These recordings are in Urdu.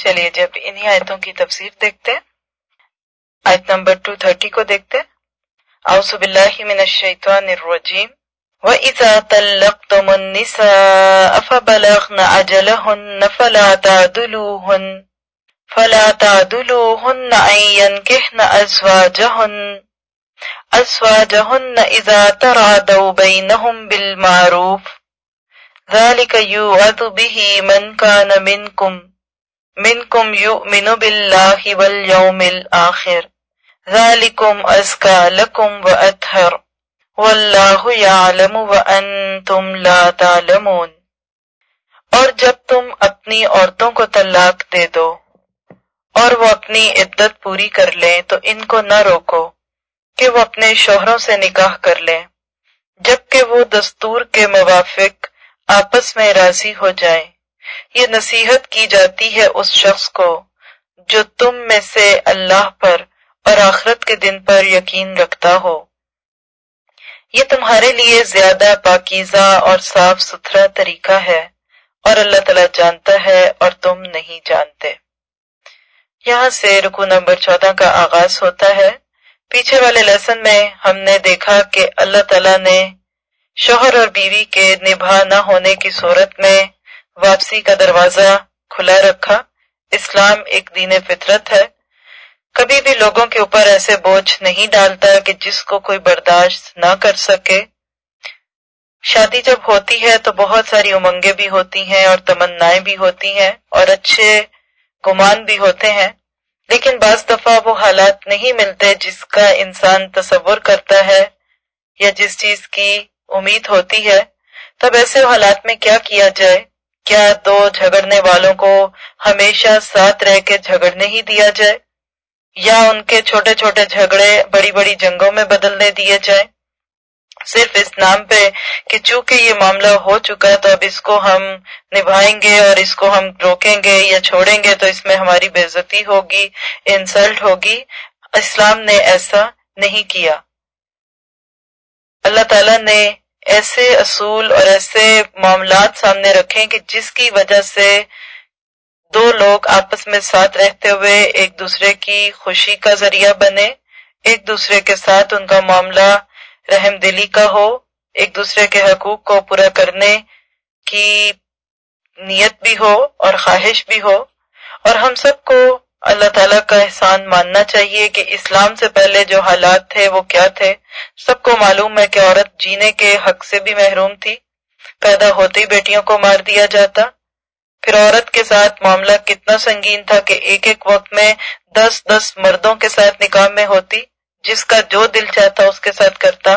چلیے، جب انہی آیتوں کی تفسیر دیکھتے ہیں، آیت نمبر 230 کو دیکھتے ہیں، اعوذ باللہ من الشیطان الرجیم، وَإِذَا طَلَّقْتُمُ النِّسَاءَ فَبَلَغْنَ أَجَلَهُنَّ فَلَا تَعْدُلُوهُنَّ فَلَا تَعْدُلُوهُنَّ أَن يَنكِحْنَ أَزْوَاجَهُنَّ أَزْوَاجَهُنَّ إِذَا تَرَادَوْا بَيْنَهُم بِالْمَعْرُوفِ، ذَلِكَ يُوعَظُ بِهِ مَن كَانَ مِنكُم منكم يؤمن بالله واليوم الآخر ذلكم أزكى لكم وأطهر والله يعلم وأنتم لا تعلمون. اور جب تم اپنی عورتوں کو طلاق دے دو اور وہ اپنی عدت پوری کر لیں تو ان کو نہ روکو کہ وہ اپنے شوہروں سے نکاح کر لیں، جبکہ وہ دستور کے موافق آپس میں راضی ہو جائیں۔ یہ نصیحت کی جاتی ہے اس شخص کو جو تم میں سے اللہ پر اور آخرت کے دن پر یقین رکھتا ہو۔ یہ تمہارے لیے زیادہ پاکیزہ اور صاف ستھرا طریقہ ہے اور اللہ تعالیٰ جانتا ہے اور تم نہیں جانتے۔ یہاں سے رکو نمبر چودہ کا آغاز ہوتا ہے۔ پیچھے والے لیسن میں ہم نے دیکھا کہ اللہ تعالیٰ نے شوہر اور بیوی کے نبھا نہ ہونے کی صورت میں واپسی کا دروازہ کھلا رکھا۔ اسلام ایک دین فطرت ہے۔ کبھی بھی لوگوں کے اوپر ایسے بوجھ نہیں ڈالتا کہ جس کو کوئی برداشت نہ کر سکے۔ شادی جب ہوتی ہے تو بہت ساری امنگیں بھی ہوتی ہیں اور تمنائیں بھی ہوتی ہیں اور اچھے گمان بھی ہوتے ہیں۔ لیکن بعض دفعہ وہ حالات نہیں ملتے جس کا انسان تصور کرتا ہے یا جس چیز کی امید ہوتی ہے۔ تب ایسے حالات میں کیا کیا جائے؟ کیا دو جھگڑنے والوں کو ہمیشہ ساتھ رہ کے جھگڑنے ہی دیا جائے؟ یا ان کے چھوٹے چھوٹے جھگڑے بڑی بڑی جنگوں میں بدلنے دیے جائیں؟ صرف اس نام پہ کہ چونکہ یہ معاملہ ہو چکا ہے تو اب اس کو ہم نبھائیں گے اور اس کو ہم روکیں گے یا چھوڑیں گے تو اس میں ہماری بےزتی ہوگی، انسلٹ ہوگی۔ اسلام نے ایسا نہیں کیا۔ اللہ تعالیٰ نے ایسے اصول اور ایسے معاملات سامنے رکھیں کہ جس کی وجہ سے دو لوگ آپس میں ساتھ رہتے ہوئے ایک دوسرے کی خوشی کا ذریعہ بنے، ایک دوسرے کے ساتھ ان کا معاملہ رحم دلی کا ہو، ایک دوسرے کے حقوق کو پورا کرنے کی نیت بھی ہو اور خواہش بھی ہو۔ اور ہم سب کو اللہ تعالیٰ کا احسان ماننا چاہیے کہ اسلام سے پہلے جو حالات تھے وہ کیا تھے؟ سب کو معلوم ہے کہ عورت جینے کے حق سے بھی محروم تھی۔ پیدا ہوتے ہی بیٹیوں کو مار دیا جاتا۔ پھر عورت کے ساتھ معاملہ کتنا سنگین تھا کہ ایک ایک وقت میں دس دس مردوں کے ساتھ نکاح میں ہوتی، جس کا جو دل چاہتا اس کے ساتھ کرتا۔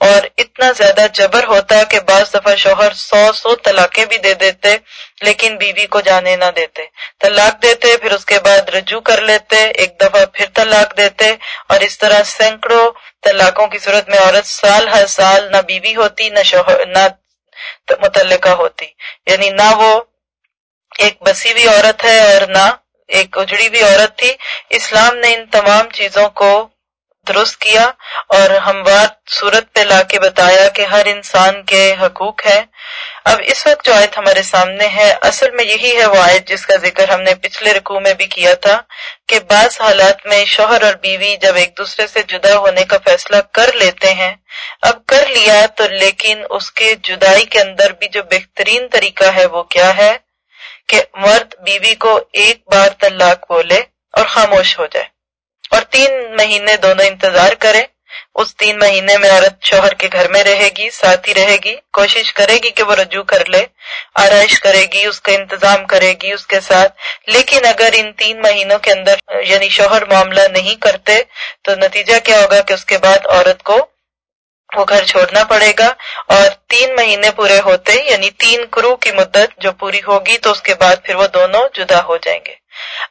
اور اتنا زیادہ جبر ہوتا کہ بعض دفعہ شوہر سو سو طلاقیں بھی دے دیتے، لیکن بیوی کو جانے نہ دیتے۔ طلاق دیتے، پھر اس کے بعد رجوع کر لیتے، ایک دفعہ پھر طلاق دیتے اور اس طرح سینکڑوں طلاقوں کی صورت میں عورت سال ہر سال نہ بیوی ہوتی، نہ شوہر، نہ متعلقہ ہوتی۔ یعنی نہ وہ ایک بسی ہوئی عورت ہے اور نہ ایک اجڑی ہوئی عورت تھی۔ اسلام نے ان تمام چیزوں کو درست کیا اور ہموار صورت پہ لا کے بتایا کہ ہر انسان کے حقوق ہے اب اس وقت جو آیت ہمارے سامنے ہے، اصل میں یہی ہے وہ آیت جس کا ذکر ہم نے پچھلے رکوع میں بھی کیا تھا کہ بعض حالات میں شوہر اور بیوی جب ایک دوسرے سے جدا ہونے کا فیصلہ کر لیتے ہیں، اب کر لیا تو لیکن اس کے جدائی کے اندر بھی جو بہترین طریقہ ہے وہ کیا ہے؟ کہ مرد بیوی کو ایک بار طلاق بولے اور خاموش ہو جائے۔ اور تین مہینے دونوں انتظار کریں اس تین مہینے میں عورت شوہر کے گھر میں رہے گی، ساتھ ہی رہے گی۔ کوشش کرے گی کہ وہ رجوع کر لے، آرائش کرے گی، اس کا انتظام کرے گی، اس کے ساتھ۔ لیکن اگر ان تین مہینوں کے اندر یعنی شوہر معاملہ نہیں کرتے، تو نتیجہ کیا ہوگا کہ اس کے بعد عورت کو وہ گھر چھوڑنا پڑے گا۔ اور تین مہینے پورے ہوتے یعنی تین کرو کی مدت جو پوری ہوگی، تو اس کے بعد پھر وہ دونوں جدا ہو جائیں گے۔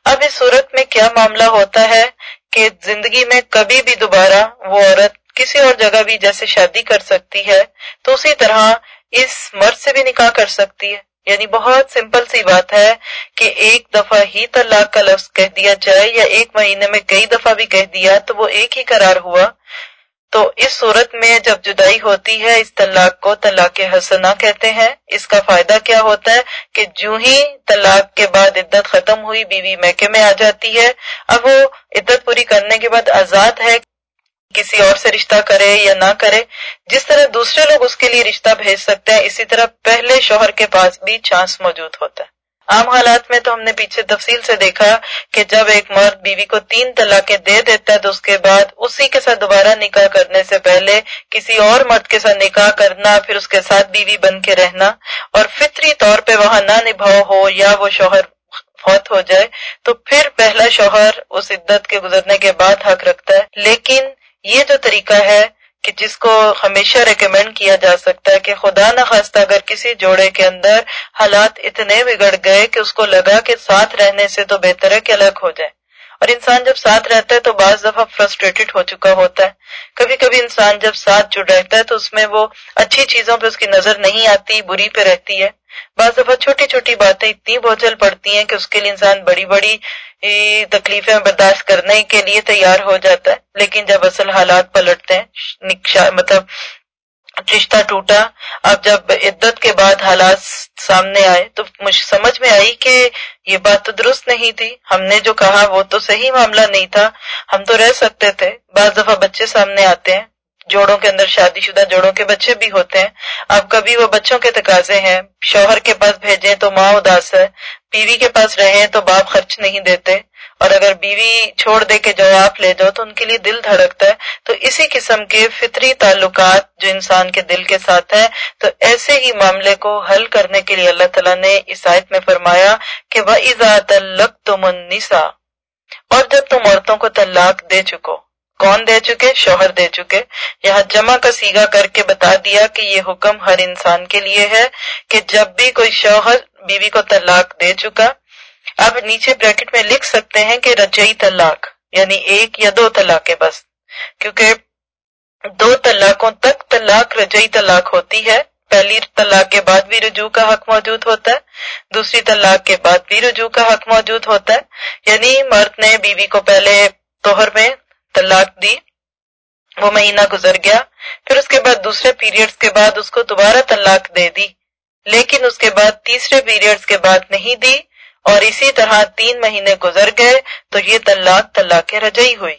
اب اس صورت میں کیا معاملہ ہوتا ہے؟ کہ زندگی میں کبھی بھی دوبارہ وہ عورت کسی اور جگہ بھی جیسے شادی کر سکتی ہے، تو اسی طرح اس مرد سے بھی نکاح کر سکتی ہے۔ یعنی بہت سمپل سی بات ہے کہ ایک دفعہ ہی طلاق کا لفظ کہہ دیا جائے یا ایک مہینے میں کئی دفعہ بھی کہہ دیا تو وہ ایک ہی قرار ہوا۔ تو اس صورت میں جب جدائی ہوتی ہے، اس طلاق کو طلاق حسنا کہتے ہیں۔ اس کا فائدہ کیا ہوتا ہے کہ جو ہی طلاق کے بعد عدت ختم ہوئی، بیوی میکے میں آ جاتی ہے۔ اب وہ عدت پوری کرنے کے بعد آزاد ہے، کسی اور سے رشتہ کرے یا نہ کرے۔ جس طرح دوسرے لوگ اس کے لیے رشتہ بھیج سکتے ہیں، اسی طرح پہلے شوہر کے پاس بھی چانس موجود ہوتا ہے۔ عام حالات میں تو ہم نے پیچھے تفصیل سے دیکھا کہ جب ایک مرد بیوی کو تین طلاقیں دے دیتا ہے تو اس کے بعد اسی کے ساتھ دوبارہ نکاح کرنے سے پہلے کسی اور مرد کے ساتھ نکاح کرنا، پھر اس کے ساتھ بیوی بن کے رہنا اور فطری طور پہ وہاں نہ نبھاؤ ہو یا وہ شوہر فوت ہو جائے تو پھر پہلا شوہر اس عدت کے گزرنے کے بعد حق رکھتا ہے۔ لیکن یہ جو طریقہ ہے کہ جس کو ہمیشہ ریکمینڈ کیا جا سکتا ہے کہ خدا نخواستہ اگر کسی جوڑے کے اندر حالات اتنے بگڑ گئے کہ اس کو لگا کہ ساتھ رہنے سے تو بہتر ہے کہ الگ ہو جائے۔ اور انسان جب ساتھ رہتا ہے تو بعض دفعہ فرسٹریٹڈ ہو چکا ہوتا ہے۔ کبھی کبھی انسان جب ساتھ جڑ رہتا ہے تو اس میں وہ اچھی چیزوں پہ اس کی نظر نہیں آتی، بری پہ رہتی ہے۔ بعض دفعہ چھوٹی چھوٹی باتیں اتنی بوجھل پڑتی ہیں کہ اس کے لیے انسان بڑی بڑی تکلیفیں برداشت کرنے کے لیے تیار ہو جاتا ہے۔ لیکن جب اصل حالات پلٹتے ہیں مطلب رشتہ ٹوٹا۔ اب جب عدت کے بعد حالات سامنے آئے تو مجھے سمجھ میں آئی کہ یہ بات تو درست نہیں تھی۔ ہم نے جو کہا وہ تو صحیح معاملہ نہیں تھا۔ ہم تو رہ سکتے تھے۔ بعض دفعہ بچے سامنے آتے ہیں۔ جوڑوں کے اندر شادی شدہ جوڑوں کے بچے بھی ہوتے ہیں۔ اب کبھی وہ بچوں کے تقاضے ہیں۔ شوہر کے پاس بھیجیں تو ماں اداس ہے۔ بیوی کے پاس رہیں تو باپ خرچ نہیں دیتے۔ اور اگر بیوی چھوڑ دے کے جو آپ لے جاؤ تو ان کے لیے دل دھڑکتا ہے، تو اسی قسم کے فطری تعلقات جو انسان کے دل کے ساتھ ہیں، تو ایسے ہی معاملے کو حل کرنے کے لیے اللہ تعالیٰ نے اس آیت میں فرمایا کہ وہ تلق تم اور جب تم عورتوں کو طلاق دے چکو، کون دے چکے؟ شوہر دے چکے۔ یہاں جمع کا سیگا کر کے بتا دیا کہ یہ حکم ہر انسان کے لیے ہے کہ جب بھی کوئی شوہر بیوی کو طلاق دے چکا اب نیچے بریکٹ میں لکھ سکتے ہیں کہ رجعی طلاق یعنی ایک یا دو طلاقیں بس۔ کیونکہ دو طلاقوں تک طلاق رجعی طلاق ہوتی ہے۔ پہلی طلاق کے بعد بھی رجوع کا حق موجود ہوتا ہے، دوسری طلاق کے بعد بھی رجوع کا حق موجود ہوتا ہے۔ یعنی مرد نے بیوی کو پہلے توہر میں طلاق دی، وہ مہینہ گزر گیا، پھر اس کے بعد دوسرے پیریڈز کے بعد اس کو دوبارہ طلاق دے دی، لیکن اس کے بعد تیسرے پیریڈز کے بعد نہیں دی۔ اور اسی طرح تین مہینے گزر گئے تو یہ طلاق طلاق رجئی ہوئی۔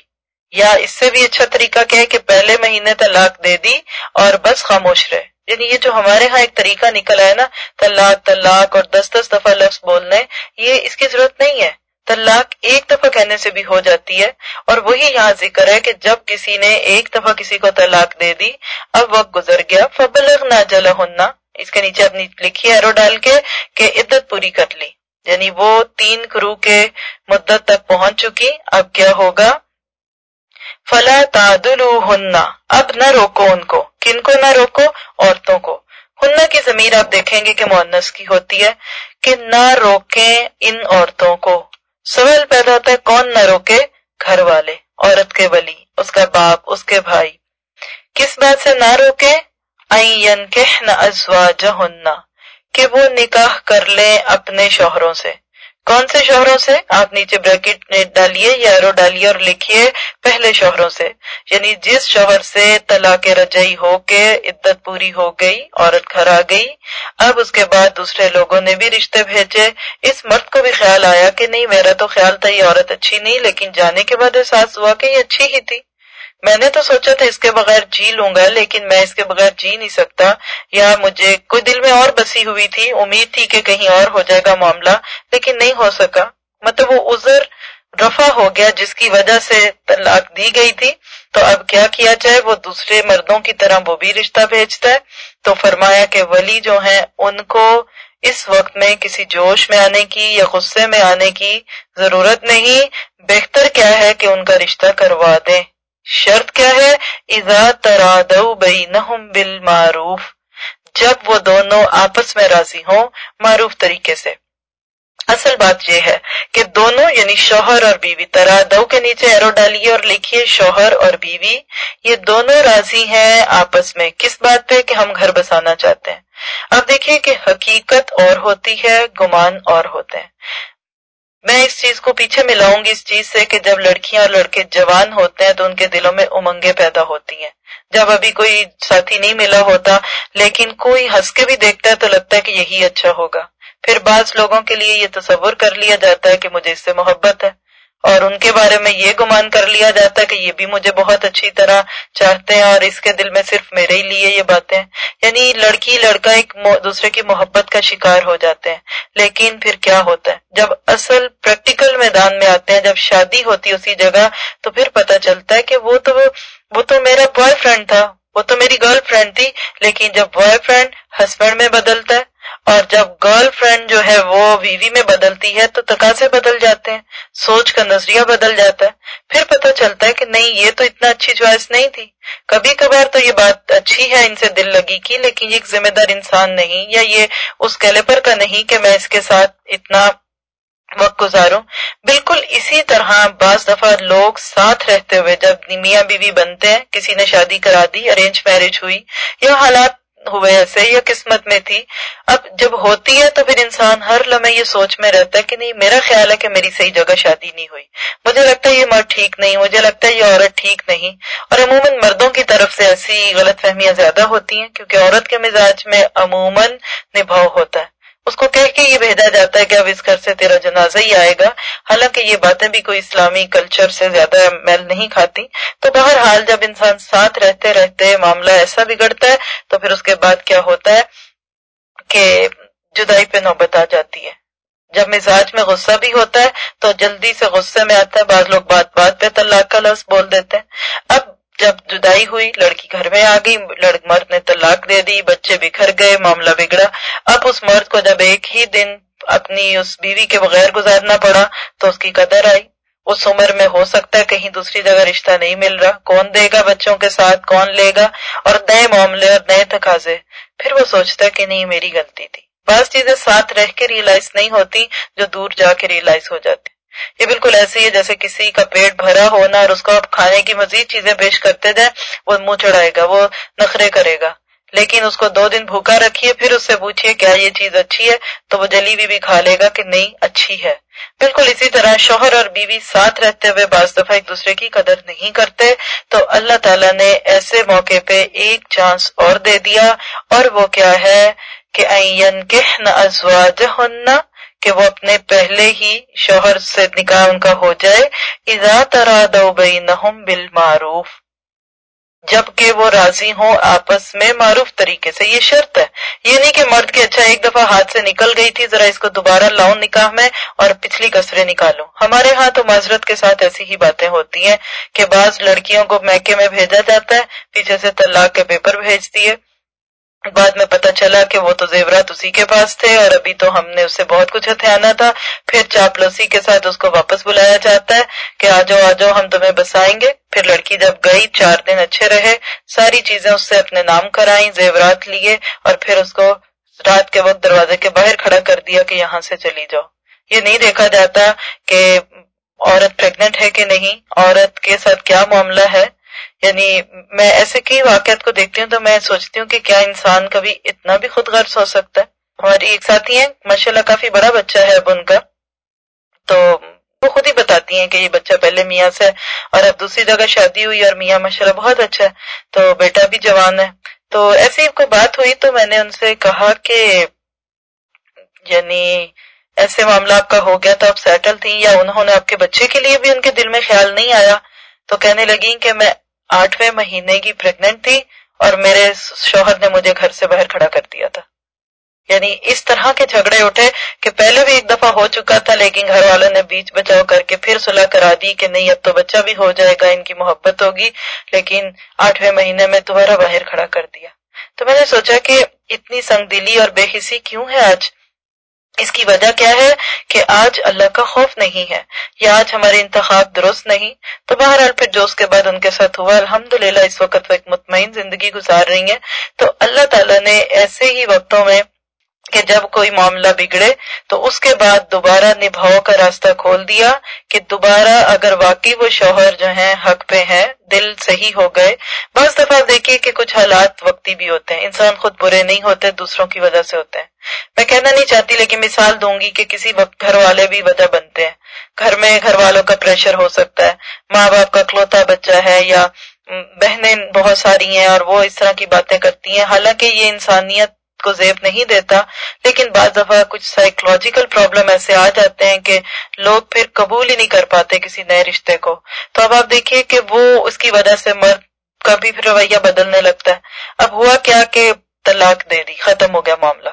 یا اس سے بھی اچھا طریقہ کیا ہے کہ پہلے مہینے طلاق دے دی اور بس خاموش رہے۔ یعنی یہ جو ہمارے ہاں ایک طریقہ نکل آیا نا، طلاق طلاق اور دس دس دفعہ لفظ بولنے، یہ اس کی ضرورت نہیں ہے۔ طلاق ایک دفعہ کہنے سے بھی ہو جاتی ہے اور وہی یہاں ذکر ہے کہ جب کسی نے ایک دفعہ کسی کو طلاق دے دی، اب وقت گزر گیا فبلغ نہ جلا ہونا اس کے نیچے اپنی لکھی ایرو ڈال کے کہ عدت پوری کر لی۔ یعنی وہ تین کرو کے مدت تک پہنچ چکی۔ اب کیا ہوگا؟ فلا تعدل ہننا اب نہ روکو ان کو۔ کن کو نہ روکو؟ عورتوں کو۔ ہننا کی ضمیر آپ دیکھیں گے کہ مونس کی ہوتی ہے کہ نہ روکیں ان عورتوں کو۔ سوال پیدا ہوتا ہے کون نہ روکے؟ گھر والے، عورت کے ولی، اس کا باپ، اس کے بھائی۔ کس بات سے نہ روکے؟ این نہ ازوا کہ وہ نکاح کر لیں اپنے شوہروں سے۔ کون سے شوہروں سے؟ آپ نیچے بریکٹ ڈالیے یا ایرو ڈالیے اور لکھیے پہلے شوہروں سے۔ یعنی جس شوہر سے طلاق رجعی ہو کے عدت پوری ہو گئی، عورت گھر آ گئی، اب اس کے بعد دوسرے لوگوں نے بھی رشتے بھیجے۔ اس مرد کو بھی خیال آیا کہ نہیں، میرا تو خیال تھا یہ عورت اچھی نہیں، لیکن جانے کے بعد احساس ہوا کہ یہ اچھی ہی تھی۔ میں نے تو سوچا تھا اس کے بغیر جی لوں گا، لیکن میں اس کے بغیر جی نہیں سکتا۔ یا مجھے کوئی دل میں اور بسی ہوئی تھی، امید تھی کہ کہیں اور ہو جائے گا معاملہ، لیکن نہیں ہو سکا۔ مطلب وہ عذر رفع ہو گیا، جس کی وجہ سے طلاق دی گئی تھی۔ تو اب کیا کیا جائے؟ وہ دوسرے مردوں کی طرح وہ بھی رشتہ بھیجتا ہے۔ تو فرمایا کہ ولی جو ہیں، ان کو اس وقت میں کسی جوش میں آنے کی یا غصے میں آنے کی ضرورت نہیں۔ بہتر کیا ہے کہ ان کا رشتہ کروا دیں۔ شرط کیا ہے؟ اذا ترادو بینہم بالمعروف جب وہ دونوں آپس میں راضی ہوں معروف طریقے سے۔ اصل بات یہ ہے کہ دونوں یعنی شوہر اور بیوی ترادو کے نیچے ایرو ڈالیے اور لکھیے شوہر اور بیوی، یہ دونوں راضی ہیں آپس میں۔ کس بات پہ؟ کہ ہم گھر بسانا چاہتے ہیں۔ اب دیکھیے کہ حقیقت اور ہوتی ہے، گمان اور ہوتے ہیں۔ میں اس چیز کو پیچھے ملاؤں گی اس چیز سے کہ جب لڑکیاں اور لڑکے جوان ہوتے ہیں تو ان کے دلوں میں امنگیں پیدا ہوتی ہیں۔ جب ابھی کوئی ساتھی نہیں ملا ہوتا لیکن کوئی ہنس کے بھی دیکھتا ہے تو لگتا ہے کہ یہی اچھا ہوگا۔ پھر بعض لوگوں کے لیے یہ تصور کر لیا جاتا ہے کہ مجھے اس سے محبت ہے۔ اور ان کے بارے میں یہ گمان کر لیا جاتا ہے کہ یہ بھی مجھے بہت اچھی طرح چاہتے ہیں اور اس کے دل میں صرف میرے ہی لیے یہ باتیں یعنی لڑکی لڑکا ایک دوسرے کی محبت کا شکار ہو جاتے ہیں۔ لیکن پھر کیا ہوتا ہے؟ جب اصل پریکٹیکل میدان میں آتے ہیں، جب شادی ہوتی اسی جگہ، تو پھر پتہ چلتا ہے کہ وہ تو وہ تو میرا بوائے فرینڈ تھا، وہ تو میری گرل فرینڈ تھی، لیکن جب بوائے فرینڈ ہسبینڈ میں بدلتا ہے اور جب گرل فرینڈ جو ہے وہ بیوی میں بدلتی ہے تو تقاضے بدل جاتے ہیں، سوچ کا نظریہ بدل جاتا ہے۔ پھر پتہ چلتا ہے کہ نہیں، یہ تو اتنا اچھی چوائس نہیں تھی۔ کبھی کبھار تو یہ بات اچھی ہے، ان سے دل لگی کی، لیکن یہ ایک ذمہ دار انسان نہیں، یا یہ اس کیلیپر کا نہیں کہ میں اس کے ساتھ اتنا وقت گزاروں۔ بالکل اسی طرح بعض دفعہ لوگ ساتھ رہتے ہوئے جب میاں بیوی بنتے ہیں، کسی نے شادی کرا دی ارینج میرج ہوئی، یا حالات ہوئے ایسے یا قسمت میں تھی۔ اب جب ہوتی ہے تو پھر انسان ہر لمحے یہ سوچ میں رہتا ہے کہ نہیں، میرا خیال ہے کہ میری صحیح جگہ شادی نہیں ہوئی۔ مجھے لگتا ہے یہ مرد ٹھیک نہیں، مجھے لگتا ہے یہ عورت ٹھیک نہیں۔ اور عموماً مردوں کی طرف سے ایسی غلط فہمیاں زیادہ ہوتی ہیں کیونکہ عورت کے مزاج میں عموماً نبھاؤ ہوتا ہے۔ اس کو کہہ کے یہ بھیجا جاتا ہے کہ اب اس گھر سے تیرا جنازہ ہی آئے گا۔ حالانکہ یہ باتیں بھی کوئی اسلامی کلچر سے زیادہ میل نہیں کھاتی۔ تو بہرحال جب انسان ساتھ رہتے رہتے معاملہ ایسا بگڑتا ہے، تو پھر اس کے بعد کیا ہوتا ہے کہ جدائی پہ نوبت آ جاتی ہے۔ جب مزاج میں غصہ بھی ہوتا ہے، تو جلدی سے غصے میں آتا ہے، بعض لوگ بات بات پہ طلاق کا لفظ بول دیتے ہیں۔ اب جب جدائی ہوئی، لڑکی گھر میں آ گئی مرد نے طلاق دے دی، بچے بکھر گئے، معاملہ بگڑا۔ اب اس مرد کو جب ایک ہی دن اپنی اس بیوی کے بغیر گزارنا پڑا تو اس کی قدر آئی۔ اس عمر میں ہو سکتا ہے کہیں دوسری جگہ رشتہ نہیں مل رہا۔ کون دے گا بچوں کے ساتھ؟ کون لے گا؟ اور نئے معاملے اور نئے تقاضے۔ پھر وہ سوچتا ہے کہ نہیں، میری غلطی تھی۔ بعض چیزیں ساتھ رہ کے ریئلائز نہیں ہوتی، جو دور جا کے ریئلائز ہو جاتی۔ یہ بالکل ایسے ہی ہے جیسے کسی کا پیٹ بھرا ہونا اور اس کو آپ کھانے کی مزید چیزیں پیش کرتے جائیں وہ منہ چڑھائے گا وہ نخرے کرے گا۔ لیکن اس کو دو دن بھوکا رکھیے پھر اس سے پوچھیے کیا یہ چیز اچھی ہے تو وہ جلی بھی, بھی کھا لے گا کہ نہیں اچھی ہے۔ بالکل اسی طرح شوہر اور بیوی ساتھ رہتے ہوئے بعض دفعہ ایک دوسرے کی قدر نہیں کرتے تو اللہ تعالیٰ نے ایسے موقع پہ ایک چانس اور دے دیا۔ اور وہ کیا ہے کہ کہ وہ اپنے پہلے ہی شوہر سے نکاح ان کا ہو جائے۔ اذا ترادو بینہم بالمعروف۔ جبکہ وہ راضی ہوں آپس میں معروف طریقے سے، یہ شرط ہے۔ یہ نہیں کہ مرد کے اچھا ایک دفعہ ہاتھ سے نکل گئی تھی، ذرا اس کو دوبارہ لاؤں نکاح میں اور پچھلی کسرے نکالوں۔ ہمارے ہاں تو معذرت کے ساتھ ایسی ہی باتیں ہوتی ہیں کہ بعض لڑکیوں کو میکے میں بھیجا جاتا ہے، پیچھے سے طلاق کے پیپر بھیج دیے بعد میں پتا چلا کہ وہ تو زیورات اسی کے پاس تھے اور ابھی تو ہم نے اسے بہت کچھ ہتھیانا تھا۔ پھر چاپلوسی کے ساتھ اس کو واپس بلایا جاتا ہے کہ آ جاؤ آ جاؤ ہم تمہیں بسائیں گے۔ پھر لڑکی جب گئی، چار دن اچھے رہے۔ ساری چیزیں اس سے اپنے نام کرائیں، زیورات لیے اور پھر اس کو رات کے وقت دروازے کے باہر کھڑا کر دیا کہ یہاں سے چلی جاؤ۔ یہ نہیں دیکھا جاتا کہ عورت پریگنٹ ہے کہ نہیں، عورت کے ساتھ کیا معاملہ ہے۔ یعنی میں ایسے کئی واقعات کو دیکھتی ہوں تو میں سوچتی ہوں کہ کیا انسان کبھی اتنا بھی خود غرض ہو سکتا ہے۔ ہماری ایک ساتھی ہیں ماشاء اللہ کافی بڑا بچہ ہے اب ان کا۔ تو وہ خود ہی بتاتی ہیں کہ یہ بچہ پہلے میاں سے اور اب دوسری جگہ شادی ہوئی اور میاں ماشاء اللہ بہت اچھا ہے۔ تو بیٹا بھی جوان ہے۔ تو ایسی کوئی بات ہوئی تو میں نے ان سے کہا کہ یعنی ایسے معاملہ آپ کا ہو گیا تو آپ سیٹل تھیں یا انہوں نے آپ کے بچے کے لیے بھی ان کے دل میں خیال نہیں آیا؟ تو کہنے لگی کہ میں آٹھویں مہینے کی پریگنٹ تھی اور میرے شوہر نے مجھے گھر سے باہر کھڑا کر دیا تھا۔ یعنی اس طرح کے جھگڑے اٹھے کہ پہلے بھی ایک دفعہ ہو چکا تھا، لیکن گھر والوں نے بیچ بچاؤ کر کے پھر صلاح کرا دی کہ نہیں، اب تو بچہ بھی ہو جائے گا، ان کی محبت ہوگی۔ لیکن آٹھویں مہینے میں دوبارہ باہر کھڑا کر دیا۔ تو میں نے سوچا کہ اتنی سنگ دلی اور بے حسی کیوں ہے آج؟ اس کی وجہ کیا ہے کہ آج اللہ کا خوف نہیں ہے یا آج ہمارے انتخاب درست نہیں؟ تو بہرحال پھر جو اس کے بعد ان کے ساتھ ہوا الحمد اس وقت وہ ایک مطمئن زندگی گزار رہی ہیں۔ تو اللہ تعالیٰ نے ایسے ہی وقتوں میں کہ جب کوئی معاملہ بگڑے تو اس کے بعد دوبارہ نبھاؤ کا راستہ کھول دیا کہ دوبارہ اگر واقعی وہ شوہر جو ہیں حق پہ ہیں، دل صحیح ہو گئے۔ بعض دفعہ دیکھیے کہ کچھ حالات وقتی بھی ہوتے ہیں۔ انسان خود برے نہیں ہوتے، دوسروں کی وجہ سے ہوتے ہیں۔ میں کہنا نہیں چاہتی لیکن مثال دوں گی کہ کسی وقت گھر والے بھی وجہ بنتے ہیں۔ گھر میں گھر والوں کا پریشر ہو سکتا ہے۔ ماں باپ کا کلوتا بچہ ہے یا بہنیں بہت ساری ہیں اور وہ اس طرح کی باتیں کرتی ہیں۔ حالانکہ یہ انسانیت کو زیب نہیں دیتا، لیکن بعض دفعہ کچھ سائیکولوجیکل پرابلم ایسے آ جاتے ہیں کہ لوگ پھر قبول ہی نہیں کر پاتے کسی نئے رشتے کو۔ تو اب آپ دیکھیے کہ وہ اس کی وجہ سے مرد کا بھی پھر رویہ بدلنے لگتا ہے۔ اب ہوا کیا کہ طلاق دے دی، ختم ہو گیا معاملہ۔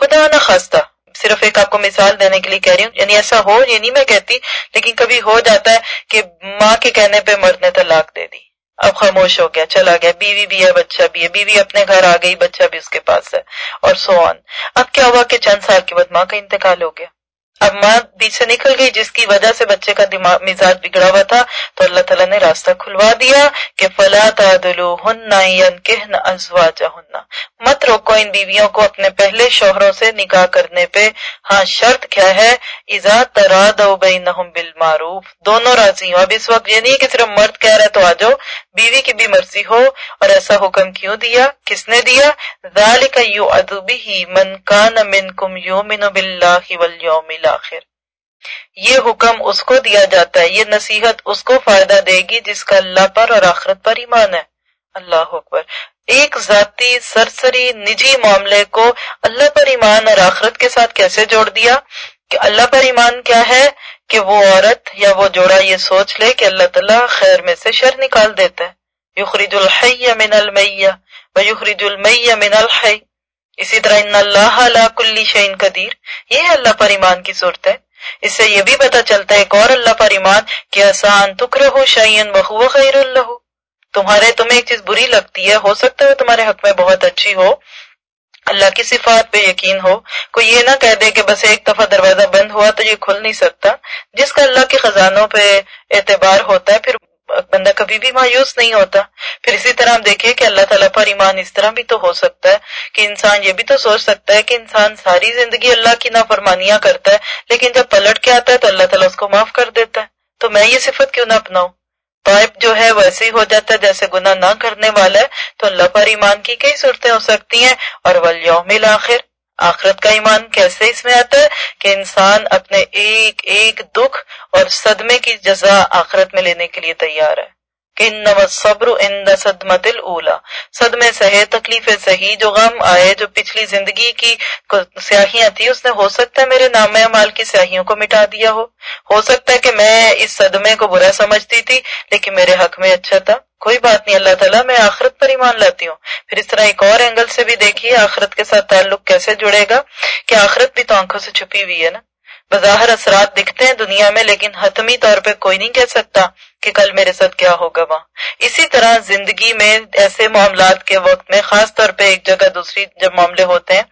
خدا نہ خاصتا صرف ایک آپ کو مثال دینے کے لیے کہہ رہی ہوں یعنی ایسا ہو، یہ نہیں میں کہتی، لیکن کبھی ہو جاتا ہے کہ ماں کے کہنے پہ مرد نے طلاق دے دی۔ اب خاموش ہو گیا، چلا گیا، بیوی بھی ہے، بچہ بھی ہے، بیوی اپنے گھر آ گئی، بچہ بھی اس کے پاس ہے، اور سو آن اب کیا ہوا کہ چند سال کے بعد ماں کا انتقال ہو گیا۔ اب ماں بیچ سے نکل گئی، جس کی وجہ سے بچے کا دماغ، مزاج بگڑا ہوا تھا، تو اللہ تعالیٰ نے راستہ کھلوا دیا کہ فلا تعدلو ہن کہنا ازواج مت روکو ان بیویوں کو اپنے پہلے شوہروں سے نکاح کرنے پہ ہاں شرط کیا ہے ایزا تراد بینہم بالمعروف۔ دونوں راضی ہوں۔ اب اس وقت یہ نہیں کہ صرف مرد کہہ رہے تو آ جاؤ، بیوی کی بھی مرضی ہو اور ایسا حکم کیوں دیا؟ کس نے دیا؟ ذالک یعذ به من کان منکم یؤمن باللہ والیوم الاخر۔ یہ حکم اس کو دیا جاتا ہے، یہ نصیحت اس کو فائدہ دے گی جس کا اللہ پر اور آخرت پر ایمان ہے۔ اللہ اکبر۔ ایک ذاتی، سرسری، نجی معاملے کو اللہ پر ایمان اور آخرت کے ساتھ کیسے جوڑ دیا؟ کہ اللہ پر ایمان کیا ہے؟ کہ وہ عورت یا وہ جوڑا یہ سوچ لے کہ اللہ تعالیٰ خیر میں سے شر نکال دیتا ہے۔ یخرج الحی من المیہ و یخرج المی من الحی۔ اسی طرح ان اللہ لا کلی شعین قدیر۔ یہ ہے اللہ پر ایمان کی صورت ہے۔ اس سے یہ بھی پتا چلتا ہے ایک اور اللہ پر ایمان کہ آسان تکر ہو شعین بخو خیر اللہ۔ تمہارے تمہیں ایک چیز بری لگتی ہے، ہو سکتا ہے تمہارے حق میں بہت اچھی ہو، اللہ کی صفات پہ یقین ہو۔ کوئی یہ نہ کہہ دے کہ بس ایک دفعہ دروازہ بند ہوا تو یہ کھل نہیں سکتا۔ جس کا اللہ کے خزانوں پہ اعتبار ہوتا ہے، پھر بندہ کبھی بھی مایوس نہیں ہوتا۔ پھر اسی طرح ہم دیکھیں کہ اللہ تعالیٰ پر ایمان اس طرح بھی تو ہو سکتا ہے کہ انسان یہ بھی تو سوچ سکتا ہے کہ انسان ساری زندگی اللہ کی نافرمانیاں کرتا ہے، لیکن جب پلٹ کے آتا ہے تو اللہ تعالیٰ اس کو معاف کر دیتا ہے۔ تو میں یہ صفت کیوں نہ اپناؤں؟ پائپ جو ہے ویسے ہی ہو جاتا ہے جیسے گناہ نہ کرنے والا ہے، تو اللہ پر ایمان کی کئی صورتیں ہو سکتی ہیں۔ اور ولیوم آخر آخرت کا ایمان کیسے اس میں آتا ہے؟ کہ انسان اپنے ایک ایک دکھ اور صدمے کی جزا آخرت میں لینے کے لیے تیار ہے۔ صبر ان صدمت اولا صدمے سہے تکلیف صحیح جو غم آئے، جو پچھلی زندگی کی سیاہیاں تھی اس نے ہو سکتا ہے میرے نام مال کی سیاہیوں کو مٹا دیا ہو۔ ہو سکتا ہے کہ میں اس صدمے کو برا سمجھتی تھی، لیکن میرے حق میں اچھا تھا۔ کوئی بات نہیں، اللہ تعالیٰ میں آخرت پر ایمان لاتی ہوں۔ پھر اس طرح ایک اور اینگل سے بھی دیکھیے، آخرت کے ساتھ تعلق کیسے جڑے گا؟ کہ آخرت بھی تو آنکھوں سے چھپی ہوئی ہے نا۔ بظاہر اثرات دکھتے ہیں دنیا میں، لیکن حتمی طور پہ کوئی نہیں کہہ سکتا۔ کہ کل میرے ساتھ کیا ہوگا وہاں۔ اسی طرح زندگی میں ایسے معاملات کے وقت میں خاص طور پہ ایک جگہ دوسری جب معاملے ہوتے ہیں،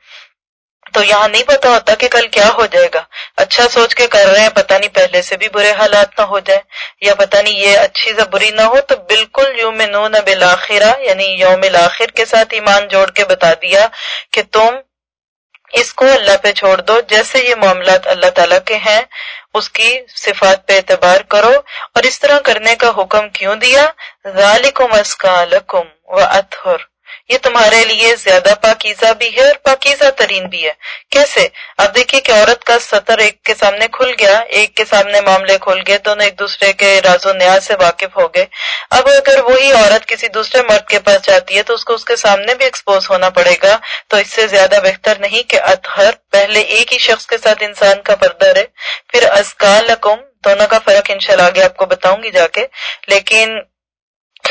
تو یہاں نہیں پتا ہوتا کہ کل کیا ہو جائے گا۔ اچھا سوچ کے کر رہے ہیں پتہ نہیں پہلے سے بھی برے حالات نہ ہو جائے یا پتہ نہیں یہ اچھی سے بری نہ ہو، تو بالکل یوم نون بالآخرہ یعنی یوم الاخر کے ساتھ ایمان جوڑ کے بتا دیا کہ تم اس کو اللہ پہ چھوڑ دو، جیسے یہ معاملات اللہ تعالیٰ کے ہیں۔ اس کی صفات پہ اعتبار کرو اور اس طرح کرنے کا حکم کیوں دیا؟ ذالکم اسکالکم و اطہر۔ یہ تمہارے لیے زیادہ پاکیزہ بھی ہے اور پاکیزہ ترین بھی ہے۔ کیسے؟ اب دیکھیے کہ عورت کا سطر ایک کے سامنے کھل گیا، ایک کے سامنے معاملے کھل گئے، دونوں ایک دوسرے کے راز و نیاز سے واقف ہو گئے۔ اب اگر وہی عورت کسی دوسرے مرد کے پاس جاتی ہے تو اس کو اس کے سامنے بھی ایکسپوز ہونا پڑے گا۔ تو اس سے زیادہ بہتر نہیں کہ اطہر پہلے ایک ہی شخص کے ساتھ انسان کا پردہ رہے۔ پھر ازکالکم دونوں کا فرق انشاءاللہ آگے آپ کو بتاؤں گی جا کے۔ لیکن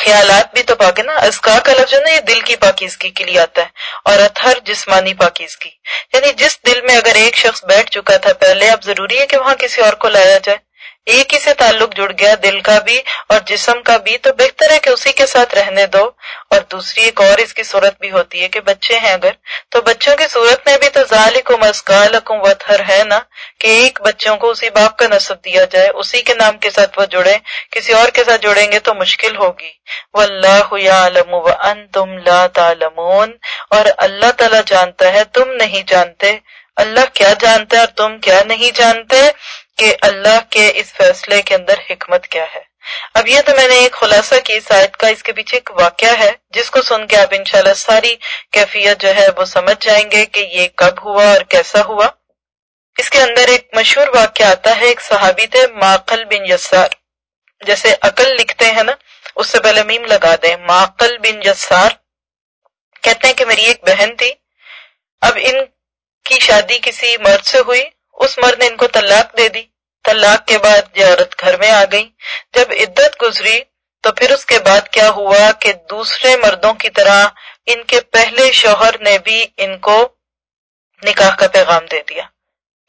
خیالات بھی تو پاک ہے نا ازکا کا لفظ نا، یہ دل کی پاکیزگی کے لیے آتا ہے اور اتھر جسمانی پاکیزگی۔ یعنی جس دل میں اگر ایک شخص بیٹھ چکا تھا، پہلے اب ضروری ہے کہ وہاں کسی اور کو لایا جائے۔ ایک ہی سے تعلق جڑ گیا، دل کا بھی اور جسم کا بھی، تو بہتر ہے کہ اسی کے ساتھ رہنے دو۔ اور دوسری ایک اور اس کی صورت بھی ہوتی ہے کہ بچے ہیں اگر، تو بچوں کی صورت میں بھی تو ظالکم اسکالکم وطہر ہے نا، کہ ایک بچوں کو اسی باپ کا نصب دیا جائے، اسی کے نام کے ساتھ وہ جڑے کسی اور کے ساتھ جڑیں گے تو مشکل ہوگی۔ واللہ یعلم وانتم لا تعلمون۔ اور اللہ تعالی جانتا ہے، تم نہیں جانتے۔ اللہ کیا جانتا ہے اور تم کیا نہیں جانتے؟ کہ اللہ کے اس فیصلے کے اندر حکمت کیا ہے۔ اب یہ تو میں نے ایک خلاصہ کی سائٹ کا اس کے پیچھے ایک واقعہ ہے، جس کو سن کے آپ انشاءاللہ ساری کیفیت جو ہے وہ سمجھ جائیں گے کہ یہ کب ہوا اور کیسا ہوا۔ اس کے اندر ایک مشہور واقعہ آتا ہے، ایک صحابی تھے، ماقل بن یسار۔ جیسے عقل لکھتے ہیں نا، اس سے پہلے میم لگا دیں، ماقل بن یسار۔ کہتے ہیں کہ میری ایک بہن تھی۔ اب ان کی شادی کسی مرد سے ہوئی۔ اس مرد نے ان کو طلاق دے دی۔ طلاق کے بعد یہ عورت گھر میں آ گئی۔ جب عدت گزری تو پھر اس کے بعد کیا ہوا کہ دوسرے مردوں کی طرح ان کے پہلے شوہر نے بھی ان کو نکاح کا پیغام دے دیا۔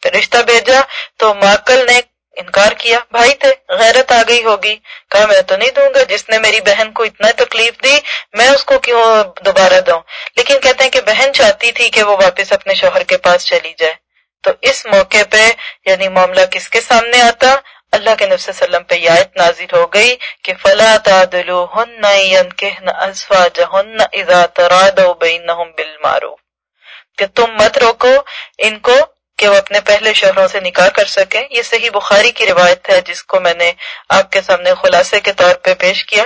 پھر رشتہ بھیجا تو ماکل نے انکار کیا، بھائی تھے غیرت آ گئی ہوگی۔ کہا، میں تو نہیں دوں گا۔ جس نے میری بہن کو اتنا تکلیف دی، میں اس کو کیوں دوبارہ دوں؟ لیکن کہتے ہیں کہ بہن چاہتی تھی کہ وہ واپس اپنے شوہر کے پاس چلی جائے۔ تو اس موقع پہ یعنی معاملہ کس کے سامنے آتا؟ اللہ کے نفس وسلم پہ آیت نازل ہو گئی کہ فلا تعدلوهن ينكحن ازواجهن اذا ترادوا بينهم بالمعروف۔ کہ تم مت روکو ان کو کہ وہ اپنے پہلے شوہروں سے نکاح کر سکیں۔ یہ صحیح بخاری کی روایت ہے جس کو میں نے آپ کے سامنے خلاصے کے طور پہ پیش کیا۔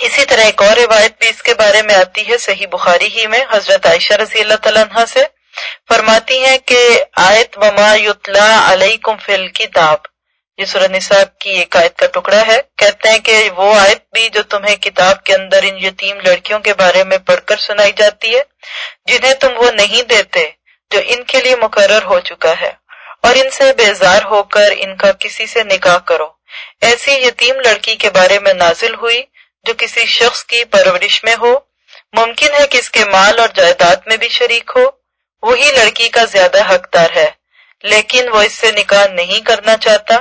اسی طرح ایک اور روایت بھی اس کے بارے میں آتی ہے، صحیح بخاری ہی میں، حضرت عائشہ رضی اللہ تعالیٰ عنہ سے۔ فرماتی ہیں کہ آیت وما یتلا علیکم فی الکتاب یہ سورہ نصاب کی ایک آیت کا ٹکڑا ہے۔ کہتے ہیں کہ وہ آیت بھی جو تمہیں کتاب کے اندر ان یتیم لڑکیوں کے بارے میں پڑھ کر سنائی جاتی ہے، جنہیں تم وہ نہیں دیتے جو ان کے لیے مقرر ہو چکا ہے۔ اور ان سے بیزار ہو کر ان کا کسی سے نکاح کرو۔ ایسی یتیم لڑکی کے بارے میں نازل ہوئی جو کسی شخص کی پرورش میں ہو۔ ممکن ہے کہ اس کے مال اور جائیداد میں بھی شریک ہو۔ وہی لڑکی کا زیادہ حقدار ہے، لیکن وہ اس سے نکاح نہیں کرنا چاہتا۔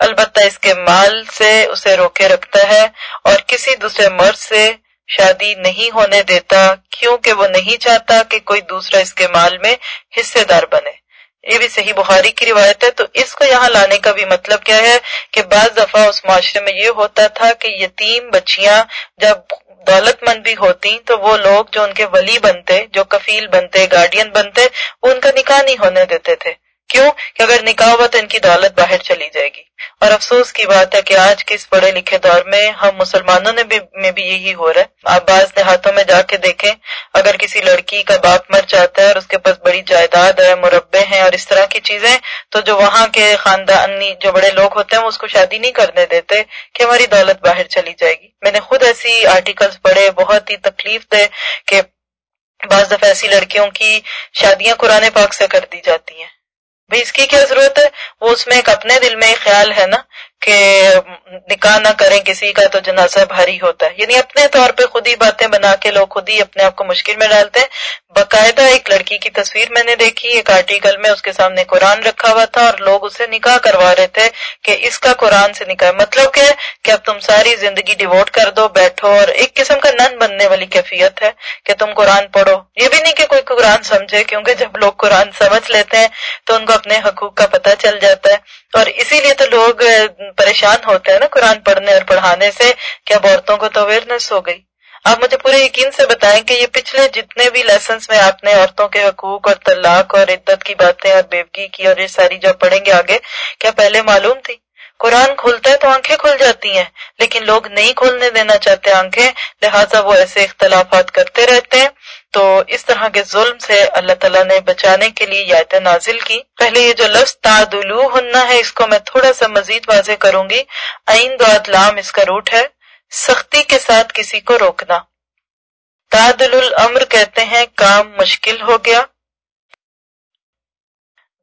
البتہ اس کے مال سے اسے روکے رکھتا ہے اور کسی دوسرے مرد سے شادی نہیں ہونے دیتا، کیونکہ وہ نہیں چاہتا کہ کوئی دوسرا اس کے مال میں حصے دار بنے۔ یہ بھی صحیح بخاری کی روایت ہے۔ تو اس کو یہاں لانے کا بھی مطلب کیا ہے کہ بعض دفعہ اس معاشرے میں یہ ہوتا تھا کہ یتیم بچیاں جب دولت مند بھی ہوتی تو وہ لوگ جو ان کے ولی بنتے، جو کفیل بنتے گارڈین بنتے وہ ان کا نکاح نہیں ہونے دیتے تھے۔ کیوں کہ اگر نکاح ہوا تو ان کی دولت باہر چلی جائے گی۔ اور افسوس کی بات ہے کہ آج کے اس پڑھے لکھے دور میں ہم مسلمانوں نے بھی میں بھی یہی ہو رہا ہے۔ آپ بعض دیہاتوں میں جا کے دیکھیں، اگر کسی لڑکی کا باپ مر جاتا ہے اور اس کے پاس بڑی جائیداد ہے، مربع ہیں اور اس طرح کی چیزیں، تو جو وہاں کے خاندانی جو بڑے لوگ ہوتے ہیں، وہ اس کو شادی نہیں کرنے دیتے کہ ہماری دولت باہر چلی جائے گی۔ میں نے خود ایسی آرٹیکلز پڑھے، بہت ہی تکلیف دے کہ بعض دفعہ ایسی لڑکیوں کی شادیاں قرآن پاک سے کر دی جاتی ہیں۔ بھائی اس کی کیا ضرورت ہے؟ وہ اس میں ایک اپنے دل میں خیال ہے نا؟ کہ نکاح نہ کریں کسی کا تو جنازہ بھاری ہوتا ہے۔ یعنی اپنے طور پہ خود ہی باتیں بنا کے لوگ خود ہی اپنے آپ کو مشکل میں ڈالتے ہیں۔ باقاعدہ ایک لڑکی کی تصویر میں نے دیکھی، ایک آرٹیکل میں اس کے سامنے قرآن رکھا ہوا تھا اور لوگ اسے نکاح کروا رہے تھے کہ اس کا قرآن سے نکاح۔ مطلب کیا کہ اب تم ساری زندگی ڈیوٹ کر دو، بیٹھو اور ایک قسم کا نن بننے والی کیفیت ہے کہ تم قرآن پڑھو۔ یہ بھی نہیں کہ کوئی قرآن سمجھے، کیونکہ جب لوگ قرآن سمجھ لیتے ہیں تو ان کو اپنے حقوق کا پتہ چل جاتا ہے۔ اور اسی لیے تو لوگ پریشان ہوتے ہیں نا قرآن پڑھنے اور پڑھانے سے کہ اب عورتوں کو تو اویئرنیس ہو گئی۔ آپ مجھے پورے یقین سے بتائیں کہ یہ پچھلے جتنے بھی لیسنس میں آپ نے عورتوں کے حقوق اور طلاق اور عدت کی باتیں اور بیوگی کی اور یہ ساری جو پڑھیں گے آگے، کیا پہلے معلوم تھی؟ قرآن کھلتا ہے تو آنکھیں کھل جاتی ہیں، لیکن لوگ نہیں کھولنے دینا چاہتے آنکھیں، لہٰذا وہ ایسے اختلافات کرتے رہتے ہیں۔ تو اس طرح کے ظلم سے اللہ تعالیٰ نے بچانے کے لیے یات نازل کی۔ پہلے یہ جو لفظ تعدلو ہننا ہے، اس کو میں تھوڑا سا مزید واضح کروں گی۔ آئین لام اس کا روٹ ہے۔ سختی کے ساتھ کسی کو روکنا۔ تعدل الامر کہتے ہیں، کام مشکل ہو گیا۔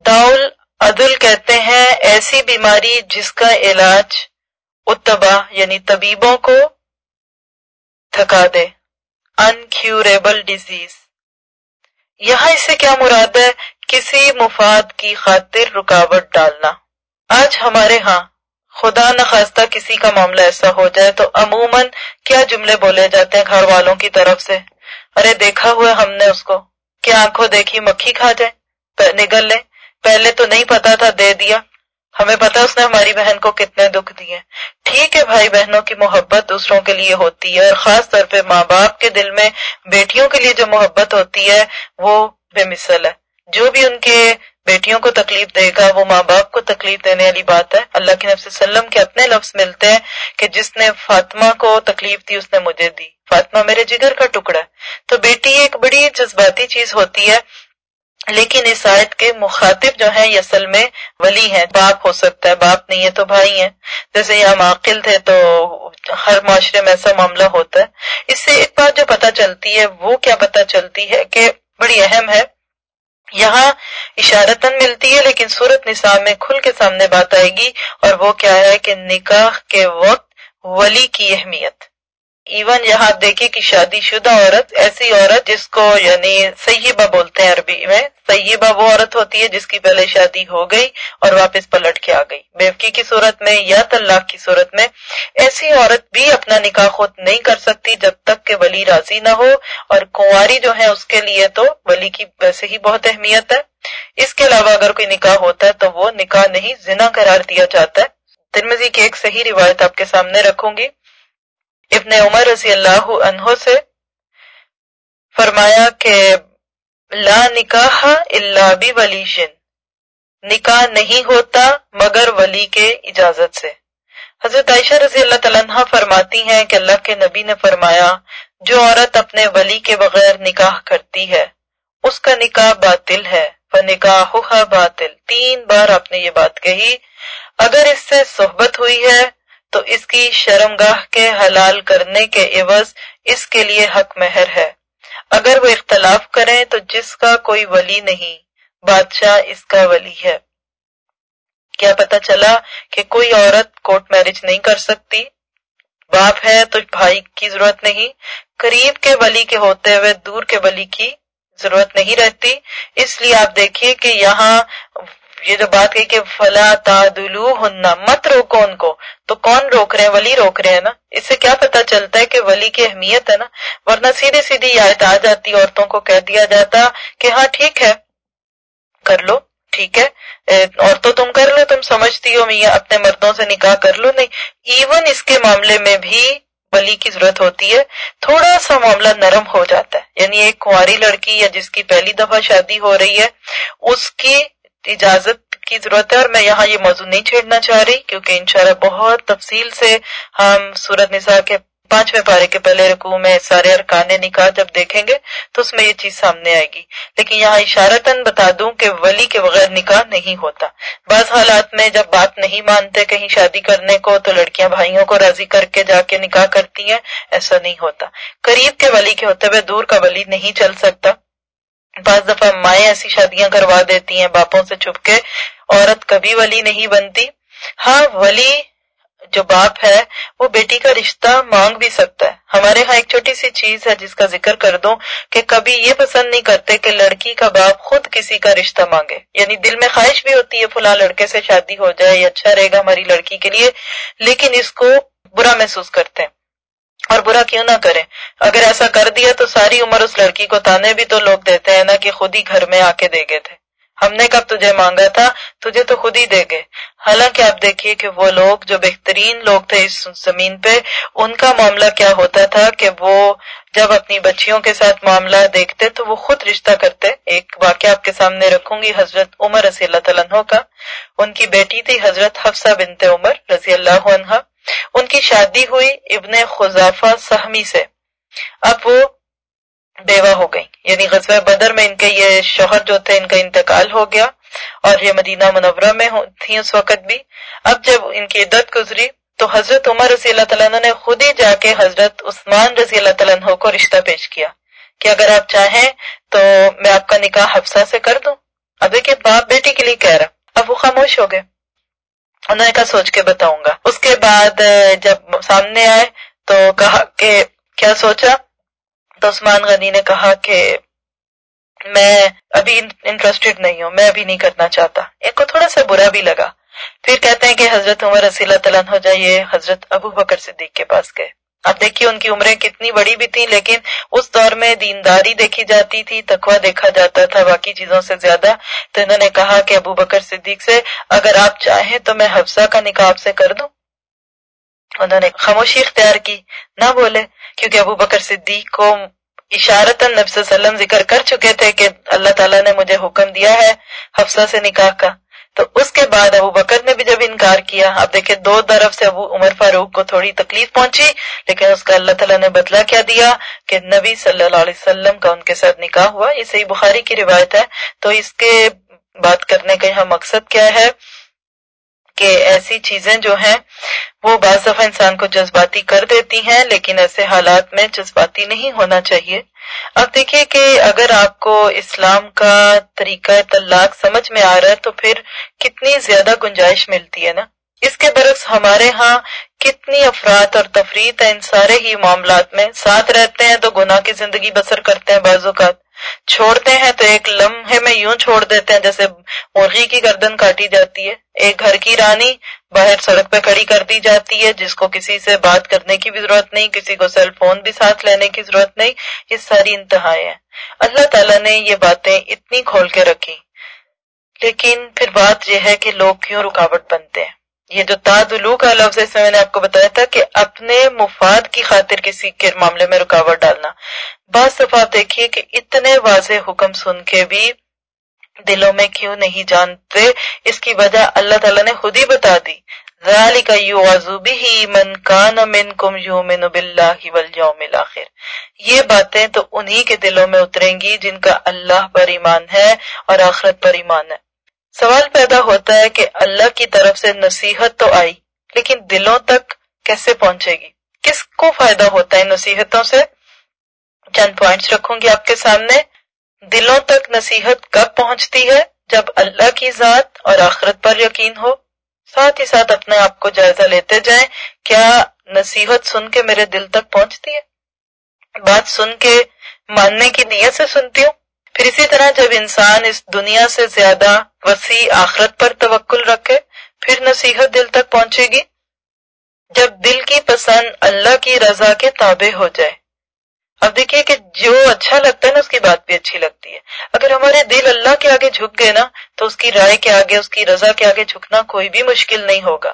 داول عدل کہتے ہیں، ایسی بیماری جس کا علاج اتبا یعنی طبیبوں کو تھکا دے۔ انکیوریبل ڈیزیز یہاں اس سے کیا مراد ہے؟ کسی مفاد کی خاطر رکاوٹ ڈالنا۔ آج ہمارے ہاں خدا نخواستہ کسی کا معاملہ ایسا ہو جائے تو عموماً کیا جملے بولے جاتے ہیں گھر والوں کی طرف سے؟ ارے دیکھا ہوا ہم نے اس کو۔ کیا آنکھوں دیکھی مکھی کھا جائے؟ نگل لے۔ پہلے تو نہیں پتا تھا، دے دیا۔ ہمیں پتا اس نے ہماری بہن کو کتنے دکھ دیے۔ ٹھیک ہے بھائی بہنوں کی محبت دوسروں کے لیے ہوتی ہے اور خاص طور پہ ماں باپ کے دل میں بیٹیوں کے لیے جو محبت ہوتی ہے، وہ بے مثل ہے۔ جو بھی ان کے بیٹیوں کو تکلیف دے گا، وہ ماں باپ کو تکلیف دینے والی بات ہے۔ اللہ کے نفس وسلم کے اپنے لفظ ملتے ہیں کہ جس نے فاطمہ کو تکلیف دی، اس نے مجھے دی۔ فاطمہ میرے جگر کا ٹکڑا ہے۔ تو بیٹی ایک بڑی جذباتی چیز ہوتی ہے لیکن اس آیت کے مخاطب جو ہیں یہ اصل میں ولی ہیں، باپ ہو سکتا ہے، باپ نہیں ہے تو بھائی ہیں۔ جیسے یہاں عاقل تھے تو ہر معاشرے میں ایسا معاملہ ہوتا ہے۔ اس سے ایک بات جو پتہ چلتی ہے، وہ کیا پتہ چلتی ہے کہ بڑی اہم ہے۔ یہاں اشارتاً ملتی ہے، لیکن صورت نصاب میں کھل کے سامنے بات آئے گی اور وہ کیا ہے کہ نکاح کے وقت ولی کی اہمیت۔ ایون یہاں دیکھیے کہ شادی شدہ عورت ایسی عورت جس کو یعنی سیبہ بولتے ہیں عربی میں، سیبہ وہ عورت ہوتی ہے جس کی پہلے شادی ہو گئی اور واپس پلٹ کے آ گئی۔ بیوکی کی صورت میں یا طلاق کی صورت میں ایسی عورت بھی اپنا نکاح خود نہیں کر سکتی جب تک کہ ولی راضی نہ ہو اور کنواری جو ہے اس کے لیے تو ولی کی ویسے ہی بہت اہمیت ہے۔ اس کے علاوہ اگر کوئی نکاح ہوتا ہے تو وہ نکاح نہیں، زنا قرار دیا جاتا ہے۔ ترمزی کی ایک صحیح روایت آپ کے سامنے رکھوں گی۔ ابن عمر رضی اللہ عنہ سے فرمایا کہ لا نکاح اللہ بھی ولی نکاح نہیں ہوتا مگر ولی کے اجازت سے۔ حضرت عائشہ رضی اللہ تعالیٰ فرماتی ہیں کہ اللہ کے نبی نے فرمایا، جو عورت اپنے ولی کے بغیر نکاح کرتی ہے، اس کا نکاح باطل ہے۔ نکاح باطل۔ تین بار آپ نے یہ بات کہی۔ اگر اس سے صحبت ہوئی ہے تو اس کی شرمگاہ کے حلال کرنے کے عوض اس کے لیے حق مہر ہے۔ اگر وہ اختلاف کریں تو جس کا کوئی ولی نہیں، بادشاہ اس کا ولی ہے۔ کیا پتا چلا کہ کوئی عورت کورٹ میرج نہیں کر سکتی؟ باپ ہے تو بھائی کی ضرورت نہیں۔ قریب کے ولی کے ہوتے ہوئے دور کے ولی کی ضرورت نہیں رہتی۔ اس لیے آپ دیکھیے کہ یہاں یہ جو بات کہی کہ فلا تعدلو ہننا مت روکو ان کو۔ تو کون روک رہے ہیں؟ ولی روک رہے ہیں نا۔ اس سے کیا پتا چلتا ہے کہ ولی کی اہمیت ہے نا۔ ورنہ سیدھی سیدھی آیت آ جاتی، عورتوں کو کہہ دیا جاتا کہ ہاں ٹھیک ہے، کر لو، ٹھیک ہے۔ عورتوں تم کر لو، تم سمجھتی ہو، میاں، اپنے مردوں سے نکاح کر لو۔ نہیں ایون اس کے معاملے میں بھی ولی کی ضرورت ہوتی ہے۔ تھوڑا سا معاملہ نرم ہو جاتا ہے۔ یعنی ایک کنواری لڑکی یا جس کی پہلی دفعہ شادی ہو رہی ہے، اس کی اجازت کی ضرورت ہے اور میں یہاں یہ موضوع نہیں چھیڑنا چاہ رہی کیونکہ انشاءاللہ بہت تفصیل سے ہم سورت نساء کے پانچویں پارے کے پہلے رقو میں سارے ارکان نکاح جب دیکھیں گے تو اس میں یہ چیز سامنے آئے گی۔ لیکن یہاں اشارتاً بتا دوں کہ ولی کے بغیر نکاح نہیں ہوتا۔ بعض حالات میں جب بات نہیں مانتے کہیں شادی کرنے کو تو لڑکیاں بھائیوں کو راضی کر کے جا کے نکاح کرتی ہیں، ایسا نہیں ہوتا۔ قریب کے ولی کے ہوتے ہوئے دور کا ولی نہیں چل سکتا۔ بعض دفعہ مائیں ایسی شادیاں کروا دیتی ہیں، باپوں سے چھپ کے، عورت کبھی ولی نہیں بنتی۔ ہاں ولی جو باپ ہے، وہ بیٹی کا رشتہ مانگ بھی سکتا ہے۔ ہمارے ہاں ایک چھوٹی سی چیز ہے جس کا ذکر کر دوں کہ کبھی یہ پسند نہیں کرتے کہ لڑکی کا باپ خود کسی کا رشتہ مانگے۔ یعنی دل میں خواہش بھی ہوتی ہے فلاں لڑکے سے شادی ہو جائے یہ اچھا رہے گا ہماری لڑکی کے لیے، لیکن اس کو برا محسوس کرتے ہیں۔ اور برا کیوں نہ کرے۔ اگر ایسا کر دیا تو ساری عمر اس لڑکی کو تانے بھی تو لوگ دیتے ہیں نا کہ خود ہی گھر میں آ کے دے گئے تھے۔ ہم نے کب تجھے مانگا تھا؟ تجھے تو خود ہی دے گئے۔ حالانکہ آپ دیکھیے کہ وہ لوگ جو بہترین لوگ تھے اس زمین پہ، ان کا معاملہ کیا ہوتا تھا کہ وہ جب اپنی بچیوں کے ساتھ معاملہ دیکھتے تو وہ خود رشتہ کرتے۔ ایک واقعہ آپ کے سامنے رکھوں گی، حضرت عمر رضی اللہ تعالیٰ کا۔ ان کی بیٹی تھی حضرت حفصہ بنت عمر رضی اللہ عنہ۔ ان کی شادی ہوئی ابن خزافہ سہمی سے۔ اب وہ بیوہ ہو گئی یعنی غزوہ بدر میں ان کے یہ شوہر جو تھے، ان کا انتقال ہو گیا اور یہ مدینہ منورہ میں تھی اس وقت بھی۔ اب جب ان کی عدت گزری تو حضرت عمر رضی اللہ تعالیٰ نے خود ہی جا کے حضرت عثمان رضی اللہ تعالیٰ کو رشتہ پیش کیا۔ کہ اگر آپ چاہیں تو میں آپ کا نکاح حفصہ سے کر دوں۔ اب دیکھیے باپ بیٹی کے لیے کہہ رہا۔ اب وہ خاموش ہو گئے۔ انہوں نے کہا سوچ کے بتاؤں گا۔ اس کے بعد جب سامنے آئے تو کہا کہ کیا سوچا؟ تو عثمان غنی نے کہا کہ میں ابھی انٹرسٹڈ نہیں ہوں، میں ابھی نہیں کرنا چاہتا۔ ان کو تھوڑا سا برا بھی لگا۔ پھر کہتے ہیں کہ حضرت عمر رسی اللہ تعالیٰ ہو جائیے، حضرت ابو بکر صدیق کے پاس گئے۔ اب دیکھیے ان کی عمریں کتنی بڑی بھی تھیں، لیکن اس دور میں دینداری دیکھی جاتی تھی، تقوی دیکھا جاتا تھا، باقی چیزوں سے زیادہ۔ تو انہوں نے کہا کہ ابو بکر صدیق سے، اگر آپ چاہیں تو میں حفصہ کا نکاح آپ سے کر دوں۔ انہوں نے خاموشی اختیار کی، نہ بولے، کیونکہ ابو بکر صدیق کو اشارت نبی صلی اللہ علیہ وسلم ذکر کر چکے تھے کہ اللہ تعالیٰ نے مجھے حکم دیا ہے حفصہ سے نکاح کا۔ تو اس کے بعد ابو بکر نے بھی جب انکار کیا آپ دیکھیں دو طرف سے ابو عمر فاروق کو تھوڑی تکلیف پہنچی، لیکن اس کا اللہ تعالیٰ نے بدلہ کیا دیا کہ نبی صلی اللہ علیہ وسلم کا ان کے ساتھ نکاح ہوا۔ یہ صحیح بخاری کی روایت ہے۔ تو اس کے بات کرنے کا یہاں مقصد کیا ہے کہ ایسی چیزیں جو ہیں، وہ بعض دفعہ انسان کو جذباتی کر دیتی ہیں، لیکن ایسے حالات میں جذباتی نہیں ہونا چاہیے۔ اب دیکھیے کہ اگر آپ کو اسلام کا طریقہ طلاق سمجھ میں آ رہا ہے تو پھر کتنی زیادہ گنجائش ملتی ہے نا؟ اس کے برعکس ہمارے ہاں کتنی افراد اور تفریح ہے ان سارے ہی معاملات میں ساتھ رہتے ہیں تو گناہ کی زندگی بسر کرتے ہیں بعض اوقات۔ چھوڑتے ہیں تو ایک لمحے میں یوں چھوڑ دیتے ہیں جیسے مرغی کی گردن کاٹی جاتی ہے۔ ایک گھر کی رانی باہر سڑک پہ کھڑی کر دی جاتی ہے، جس کو کسی سے بات کرنے کی بھی ضرورت نہیں، کسی کو سیل فون بھی ساتھ لینے کی ضرورت نہیں۔ یہ ساری انتہائیں ہیں۔ اللہ تعالیٰ نے یہ باتیں اتنی کھول کے رکھی۔ لیکن پھر بات یہ ہے کہ لوگ کیوں رکاوٹ بنتے ہیں؟ یہ جو تادلو کا لفظ ہے میں نے آپ کو بتایا تھا کہ اپنے مفاد کی خاطر کسی کے معاملے میں رکاوٹ ڈالنا۔ بعض دفعہ آپ دیکھیے کہ اتنے واضح حکم سن کے بھی دلوں میں کیوں نہیں جانتے؟ اس کی وجہ اللہ تعالیٰ نے خود ہی بتا دی۔ من کان منکم یؤمن باللہ والیوم الاخر۔ یہ باتیں تو انہی کے دلوں میں اتریں گی جن کا اللہ پر ایمان ہے اور آخرت پر ایمان ہے۔ سوال پیدا ہوتا ہے کہ اللہ کی طرف سے نصیحت تو آئی، لیکن دلوں تک کیسے پہنچے گی؟ کس کو فائدہ ہوتا ہے نصیحتوں سے؟ چند پوائنٹس رکھوں گی آپ کے سامنے۔ دلوں تک نصیحت کب پہنچتی ہے؟ جب اللہ کی ذات اور آخرت پر یقین ہو۔ ساتھ ہی ساتھ اپنے آپ کو جائزہ لیتے جائیں۔ کیا نصیحت سن کے میرے دل تک پہنچتی ہے؟ بات سن کے ماننے کی نیت سے سنتی ہوں۔ پھر اسی طرح جب انسان اس دنیا سے زیادہ وسیع آخرت پر توکل رکھے، پھر نصیحت دل تک پہنچے گی۔ جب دل کی پسند اللہ کی رضا کے تابع ہو جائے۔ اب دیکھیے کہ جو اچھا لگتا ہے نا، اس کی بات بھی اچھی لگتی ہے۔ اگر ہمارے دل اللہ کے آگے جھک گئے نا، تو اس کی رائے کے آگے، اس کی رضا کے آگے جھکنا کوئی بھی مشکل نہیں ہوگا۔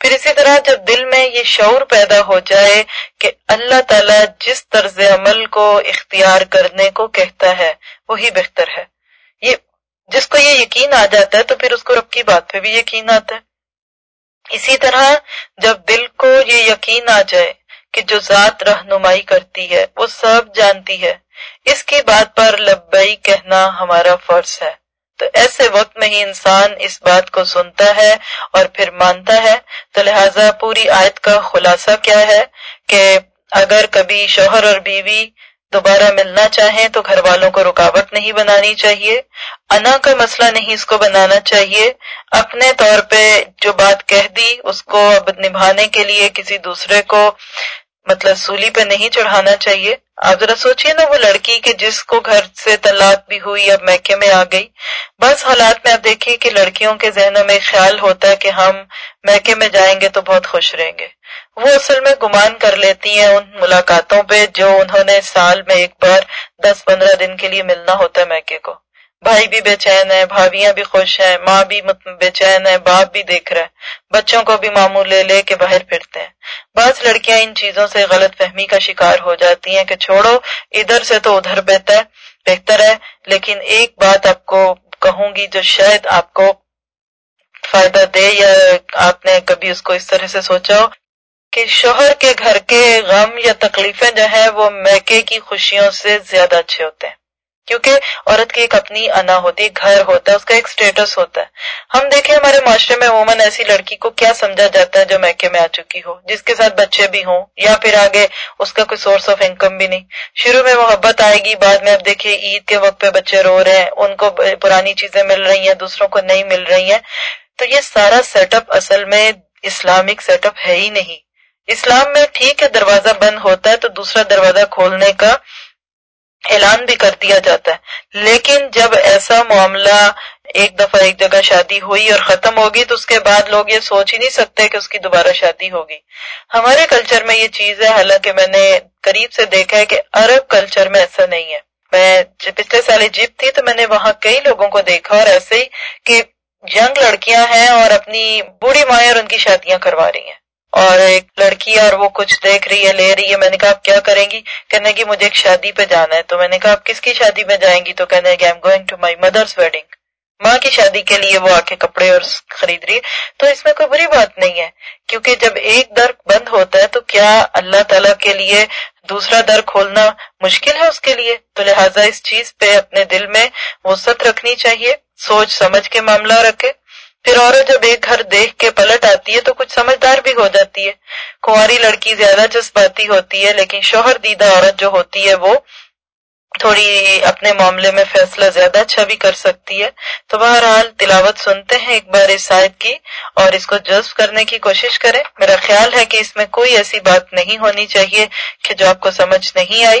پھر اسی طرح جب دل میں یہ شعور پیدا ہو جائے کہ اللہ تعالیٰ جس طرز عمل کو اختیار کرنے کو کہتا ہے، وہی بہتر ہے۔ یہ، جس کو یہ یقین آ جاتا ہے، تو پھر اس کو رب کی بات پہ بھی یقین آتا ہے۔ اسی طرح جب دل کو یہ یقین آ جائے کہ جو ذات رہنمائی کرتی ہے، وہ سب جانتی ہے۔ اس کی بات پر لبئی کہنا ہمارا فرض ہے۔ تو ایسے وقت میں ہی انسان اس بات کو سنتا ہے اور پھر مانتا ہے۔ تو لہٰذا پوری آیت کا خلاصہ کیا ہے کہ اگر کبھی شوہر اور بیوی دوبارہ ملنا چاہیں تو گھر والوں کو رکاوٹ نہیں بنانی چاہیے، انا کا مسئلہ نہیں اس کو بنانا چاہیے۔ اپنے طور پہ جو بات کہہ دی، اس کو اب نبھانے کے لیے کسی دوسرے کو مطلب سولی پہ نہیں چڑھانا چاہیے۔ آپ ذرا سوچیے نا وہ لڑکی کہ جس کو گھر سے طلاق بھی ہوئی، اب میکے میں آ گئی۔ بس حالات میں آپ دیکھیے کہ لڑکیوں کے ذہنوں میں خیال ہوتا ہے کہ ہم میکے میں جائیں گے تو بہت خوش رہیں گے۔ وہ اصل میں گمان کر لیتی ہیں ان ملاقاتوں پہ جو انہوں نے سال میں ایک بار دس پندرہ دن کے لیے ملنا ہوتا ہے میکے کو۔ بھائی بھی بے چین ہے بھابیاں بھی خوش ہیں، ماں بھی بے چین ہے باپ بھی دیکھ رہا ہے۔ بچوں کو بھی ماموں لے لے کے باہر پھرتے ہیں۔ بعض لڑکیاں ان چیزوں سے غلط فہمی کا شکار ہو جاتی ہیں کہ چھوڑو، ادھر سے تو ادھر بہتر بہتر ہے، لیکن ایک بات آپ کو کہوں گی جو شاید آپ کو فائدہ دے یا آپ نے کبھی اس کو اس طرح سے سوچا ہو کہ شوہر کے گھر کے غم یا تکلیفیں جو ہیں وہ میکے کی خوشیوں سے زیادہ اچھے ہوتے ہیں۔ کیونکہ عورت کی ایک اپنی انا ہوتی ہے، گھر ہوتا ہے، اس کا ایک سٹیٹس ہوتا ہے۔ ہم دیکھیں ہمارے معاشرے میں عموماً ایسی لڑکی کو کیا سمجھا جاتا ہے جو میکے میں آ چکی ہو، جس کے ساتھ بچے بھی ہوں یا پھر آگے اس کا کوئی سورس آف انکم بھی نہیں۔ شروع میں محبت آئے گی، بعد میں اب دیکھیے عید کے وقت پہ بچے رو رہے ہیں، ان کو پرانی چیزیں مل رہی ہیں، دوسروں کو نہیں مل رہی ہیں۔ تو یہ سارا سیٹ اپ اصل میں اسلامک سیٹ اپ ہے ہی نہیں۔ اسلام میں ٹھیک ہے، دروازہ بند ہوتا ہے تو دوسرا دروازہ کھولنے کا اعلان بھی کر دیا جاتا ہے۔ لیکن جب ایسا معاملہ ایک دفعہ ایک جگہ شادی ہوئی اور ختم ہوگی تو اس کے بعد لوگ یہ سوچ ہی نہیں سکتے کہ اس کی دوبارہ شادی ہوگی۔ ہمارے کلچر میں یہ چیز ہے، حالانکہ میں نے قریب سے دیکھا ہے کہ عرب کلچر میں ایسا نہیں ہے۔ میں پچھلے سال ایجپٹ تھی تو میں نے وہاں کئی لوگوں کو دیکھا اور ایسے ہی کہ ینگ لڑکیاں ہیں اور اپنی بوڑھی مائیں اور ان کی شادیاں کروا رہی ہیں۔ اور ایک لڑکی اور وہ کچھ دیکھ رہی ہے، لے رہی ہے۔ میں نے کہا، آپ کیا کریں گی؟ کہنے کی مجھے ایک شادی پہ جانا ہے۔ تو میں نے کہا، آپ کس کی شادی میں جائیں گی؟ تو کہنے کہ ایم گوئنگ ٹو مائی مدرس ویڈنگ ماں کی شادی کے لیے وہ آ کے کپڑے اور خرید رہی ہے۔ تو اس میں کوئی بری بات نہیں ہے، کیونکہ جب ایک در بند ہوتا ہے، تو کیا اللہ تعالی کے لیے دوسرا در کھولنا مشکل ہے اس کے لیے؟ تو لہٰذا اس چیز پہ اپنے دل میں وسط رکھنی چاہیے، سوچ سمجھ کے معاملہ رکھے۔ پھر عورت جب ایک گھر دیکھ کے پلٹ آتی ہے تو کچھ سمجھدار بھی ہو جاتی ہے۔ کنواری لڑکی زیادہ جذباتی ہوتی ہے، لیکن شوہر دیدہ عورت جو ہوتی ہے وہ تھوڑی اپنے معاملے میں فیصلہ زیادہ اچھا بھی کر سکتی ہے۔ تو بہرحال تلاوت سنتے ہیں ایک بار اس آیت کی اور اس کو جذب کرنے کی کوشش کریں۔ میرا خیال ہے کہ اس میں کوئی ایسی بات نہیں ہونی چاہیے کہ جو آپ کو سمجھ نہیں آئی۔